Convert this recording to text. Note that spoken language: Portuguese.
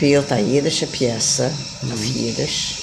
speelt aan jiddische peça uhum. of jiddisch.